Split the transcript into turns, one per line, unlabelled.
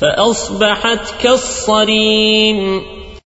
فأصبحت كالصريم.